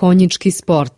konjički sport.